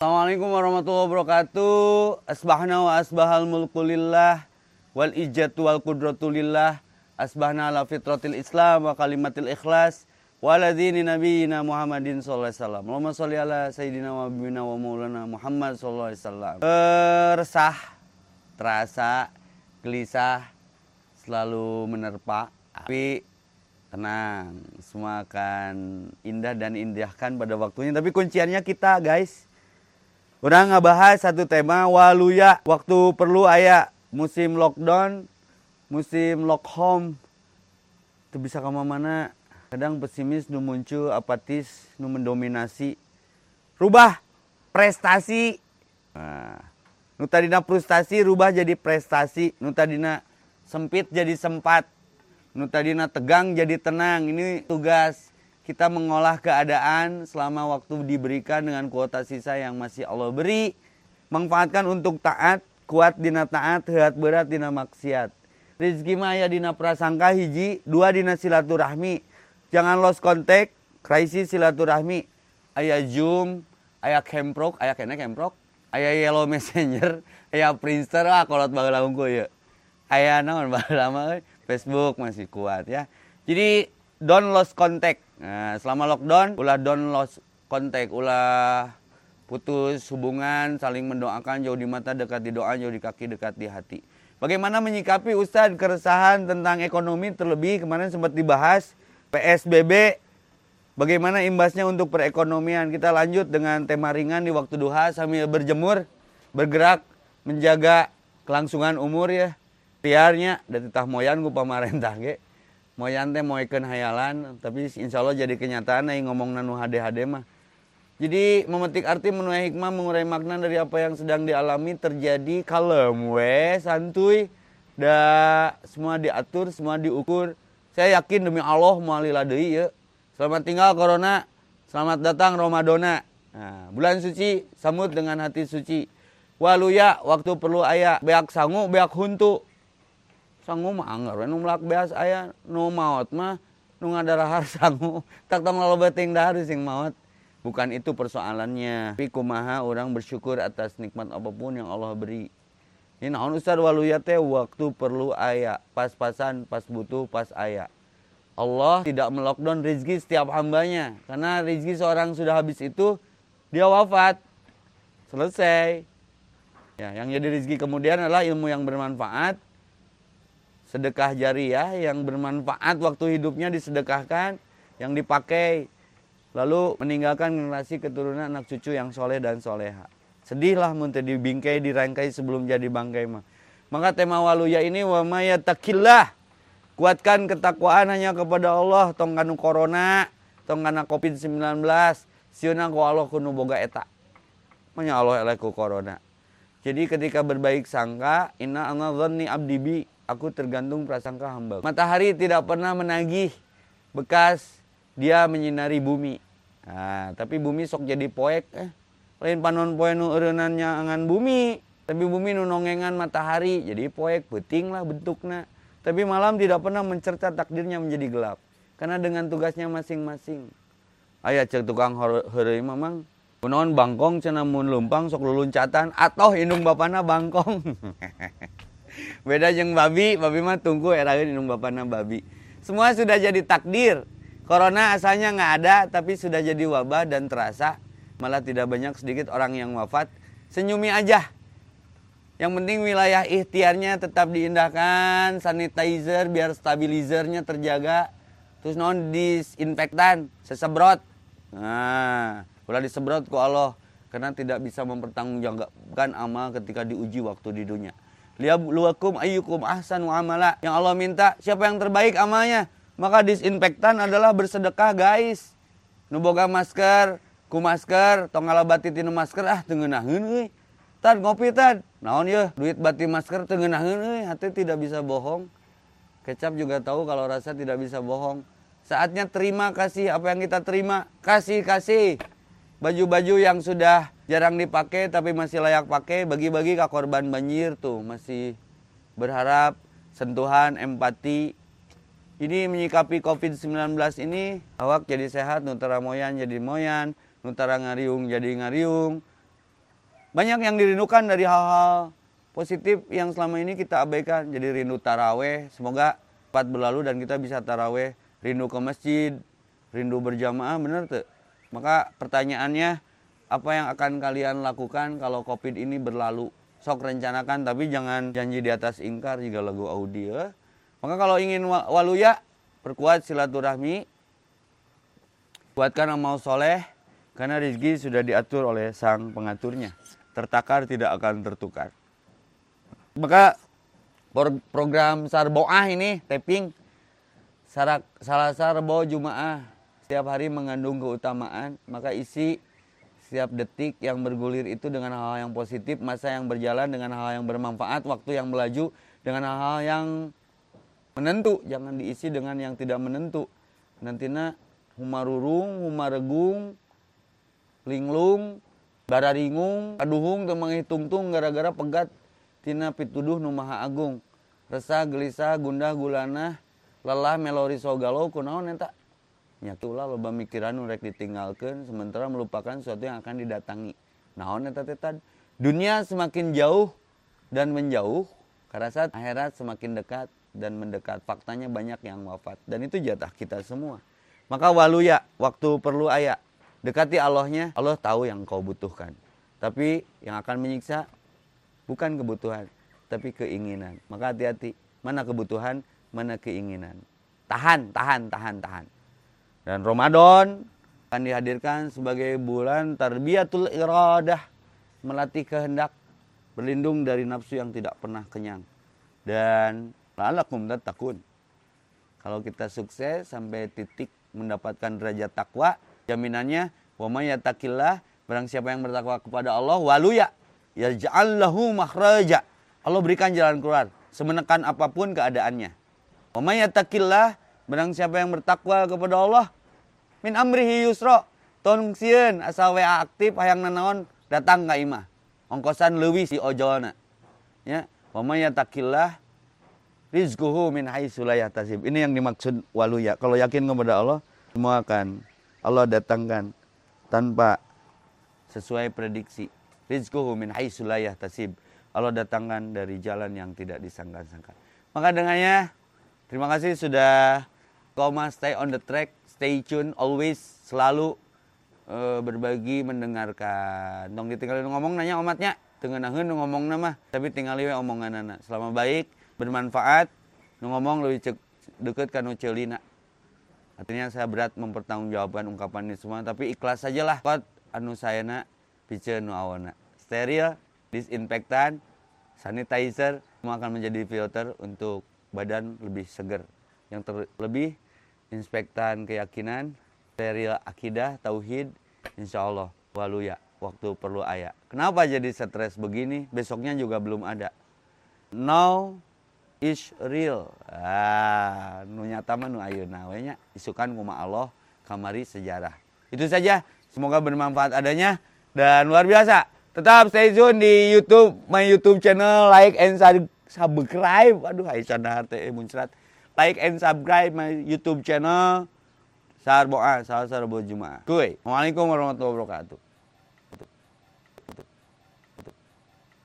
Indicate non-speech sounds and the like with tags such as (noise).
Assalamualaikum warahmatullahi wabarakatuh. Asbahna wa asbahal mulkulillah wal ijatu wal qudratulillah. Asbahna ala fitratil Islam wa kalimatil ikhlas. Waladini nabiyina Muhammadin sallallahu alaihi wasallam. Allahumma sholli ala sayyidina wa bina wa maulana Muhammad sallallahu alaihi wasallam. Resah, terasa, gelisah, selalu menerpa. Tapi tenang, semua akan indah dan indahkan pada waktunya. Tapi kunciannya kita guys. Udah ngebahas satu tema waluya. Waktu perlu ayah musim lockdown, musim lock home. Itu bisa ke mana mana kadang pesimis nu muncul apatis nu mendominasi. Rubah prestasi. Nah, nu tadina frustasi rubah jadi prestasi. Nu tadina sempit jadi sempat. Nu tadina tegang jadi tenang. Ini tugas kita mengolah keadaan selama waktu diberikan dengan kuota sisa yang masih Allah beri. Manfaatkan untuk taat kuat dina taat heat berat dina maksiat. Rizki maya dina prasangka hiji dua dina silaturahmi. Jangan lost contact krisis silaturahmi. Ayah zoom ayah kemprok ayah kena kemprok. Ayah yellow messenger (laughs) ayah printer ah kolot unggul ya. Ayah naon bageula mah Facebook masih kuat ya. Jadi don't lost contact nah, selama lockdown ulah don't lost contact ulah putus hubungan saling mendoakan jauh di mata dekat di doa jauh di kaki dekat di hati bagaimana menyikapi Ustadz keresahan tentang ekonomi terlebih kemarin sempat dibahas PSBB bagaimana imbasnya untuk perekonomian. Kita lanjut dengan tema ringan di waktu duha sambil berjemur, bergerak, menjaga kelangsungan umur ya. Tiarnya dari tah moyan ku pamarentah ge. Moyan teh moekeun hayalan, tapi insya Allah jadi kenyataan yang ngomong nanu hade-hade mah. Jadi memetik arti menuai hikmah mengurai makna dari apa yang sedang dialami terjadi kalem we santuy da semua diatur semua diukur saya yakin demi Allah deui ya. Selamat tinggal corona. Selamat datang Ramadona. Nah, bulan suci sambut dengan hati suci. Waluya waktu perlu ayah beak sangu beak huntu. Sangu mah anggar nu melak beas ayah nu maot mah nu ngadarahar (laughs) sangu. Tak tong lolobeting dahar sing maot. Bukan itu persoalannya. Tapi kumaha orang bersyukur atas nikmat apa pun yang Allah beri. Ini naon Ustaz waluya teh waktu perlu ayah, pas-pasan, pas butuh, pas ayah. Allah tidak melockdown rezeki setiap hambanya. Karena rezeki seorang sudah habis itu, dia wafat. Selesai. Ya, yang jadi rezeki kemudian adalah ilmu yang bermanfaat, sedekah jariah yang bermanfaat waktu hidupnya disedekahkan, yang dipakai, lalu meninggalkan generasi keturunan anak cucu yang soleh dan soleha. Sedihlah muntah dibingkai, dirangkai sebelum jadi bangkai mah. Maka tema waluya ini wa takillah. Kuatkan ketakwaan hanya kepada Allah. Tong kanu corona, tong kana covid-19. Siuna ku Allah kunu boga eta. Allah eleku corona. Jadi ketika berbaik sangka, inna ana dhanni abdibi. Aku tergantung prasangka hamba. Matahari tidak pernah menagih bekas dia menyinari bumi. Nah, tapi bumi sok jadi poek eh lain panon poe nu eureunannya angan bumi tapi bumi nu nongengan matahari jadi poek peting lah bentuknya tapi malam tidak pernah mencerita takdirnya menjadi gelap karena dengan tugasnya masing-masing ayah cek tukang hari mamang Kunaon bangkong mun lumpang sok luluncatan atau indung bapana bangkong. (laughs) Beda jeng babi, babi mah tunggu erain indung bapana babi. Semua sudah jadi takdir. Corona asalnya nggak ada tapi sudah jadi wabah dan terasa. Malah tidak banyak sedikit orang yang wafat. Senyumi aja. Yang penting wilayah ikhtiarnya tetap diindahkan sanitizer biar stabilizernya terjaga. Terus non disinfektan sesebrot. Nah ulah disebrot ku Allah. Karena tidak bisa mempertanggungjawabkan amal ketika diuji waktu di dunia liabluwakum ayyukum ahsanu amala. Yang Allah minta siapa yang terbaik amalnya? Maka disinfektan adalah bersedekah guys. Nuboga masker ku masker tong ngalabati tinu masker ah tengenaheun euy. Tad ngopi tad. Naon ya duit bati masker tengenaheun euy hati tidak bisa bohong. Kecap juga tahu kalau rasa tidak bisa bohong. Saatnya terima kasih apa yang kita terima? Kasih kasih. Baju-baju yang sudah jarang dipakai tapi masih layak pakai bagi-bagi ke korban banjir tuh masih berharap sentuhan empati ini menyikapi COVID-19 ini awak jadi sehat nutara moyan jadi moyan Nutara ngariung jadi ngariung banyak yang dirindukan dari hal-hal positif yang selama ini kita abaikan. Jadi rindu taraweh, semoga cepat berlalu dan kita bisa taraweh, rindu ke masjid, rindu berjamaah, benar tuh. Maka pertanyaannya, apa yang akan kalian lakukan kalau covid ini berlalu? Sok rencanakan, tapi jangan janji di atas ingkar jika lagu audio. Maka kalau ingin waluya, perkuat silaturahmi, kuatkan amal soleh, karena rezeki sudah diatur oleh sang pengaturnya tertakar tidak akan tertukar. Maka program Sarboah ini taping sarak, salah Sarbo Jumaah setiap hari mengandung keutamaan, maka isi setiap detik yang bergulir itu dengan hal-hal yang positif, masa yang berjalan dengan hal yang bermanfaat, waktu yang melaju dengan hal-hal yang menentu, jangan diisi dengan yang tidak menentu. Nantinya humarurung, humaregung, linglung, bararingung aduhung teu manghitung-tung gara-gara pegat tina pituduh nu maha agung. Resah gelisah gundah gulana lelah melori sogalo kunaon eta nyatulah loba mikiran nu rek ditinggalkeun sementara melupakan sesuatu yang akan didatangi naon dunia semakin jauh dan menjauh karena saat akhirat semakin dekat dan mendekat faktanya banyak yang wafat dan itu jatah kita semua maka waluya waktu perlu ayat Dekati Allahnya, Allah tahu yang kau butuhkan. Tapi yang akan menyiksa bukan kebutuhan, tapi keinginan. Maka hati-hati, mana kebutuhan, mana keinginan. Tahan, tahan, tahan, tahan. Dan Ramadan akan dihadirkan sebagai bulan tarbiyatul iradah, melatih kehendak, berlindung dari nafsu yang tidak pernah kenyang. Dan la'alakum takun. Kalau kita sukses sampai titik mendapatkan derajat takwa, Jaminannya wa may yattaqillah barang siapa yang bertakwa kepada Allah waluya yaj'allahu makhraja. Allah berikan jalan keluar semenekan apa pun keadaannya. Wa may barang siapa yang bertakwa kepada Allah min amrihi yusra. Ton sieun asal wa aktif hayang nanaon datang ka imah. Ongkosan leuwih si ojolna. Ya, wa may yattaqillah rizquhu min haitsu la yahtasib. Ini yang dimaksud waluya. Kalau yakin kepada Allah, semua akan Allah datangkan tanpa sesuai prediksi. Rizquhu min haisulayah tasib. Allah datangkan dari jalan yang tidak disangka-sangka. Maka dengannya, terima kasih sudah koma stay on the track, stay tune, always selalu uh, berbagi mendengarkan. Dong ditinggalin ngomong nanya omatnya, tengenaheun ngomong nama, tapi tinggal we omongan anak. Selama baik, bermanfaat, ngomong lebih cek deket kan celina. Artinya saya berat mempertanggungjawabkan ungkapan ini semua, tapi ikhlas sajalah. Kot anu sayana pice nu awana. Steril, disinfektan, sanitizer, semua akan menjadi filter untuk badan lebih segar. Yang terlebih, inspektan keyakinan, steril akidah, tauhid, insya Allah waluya, waktu perlu ayah. Kenapa jadi stres begini? Besoknya juga belum ada. Now is real. Ah nu nyata mah nu ayeuna we isukan kuma Allah kamari sejarah. Itu saja. Semoga bermanfaat adanya dan luar biasa. Tetap stay tune di YouTube my YouTube channel. Like and subscribe. Aduh hai sadar teh muncrat like and subscribe my YouTube channel Sar Boa, Sar Jumaah. Kuy. Assalamualaikum warahmatullahi wabarakatuh.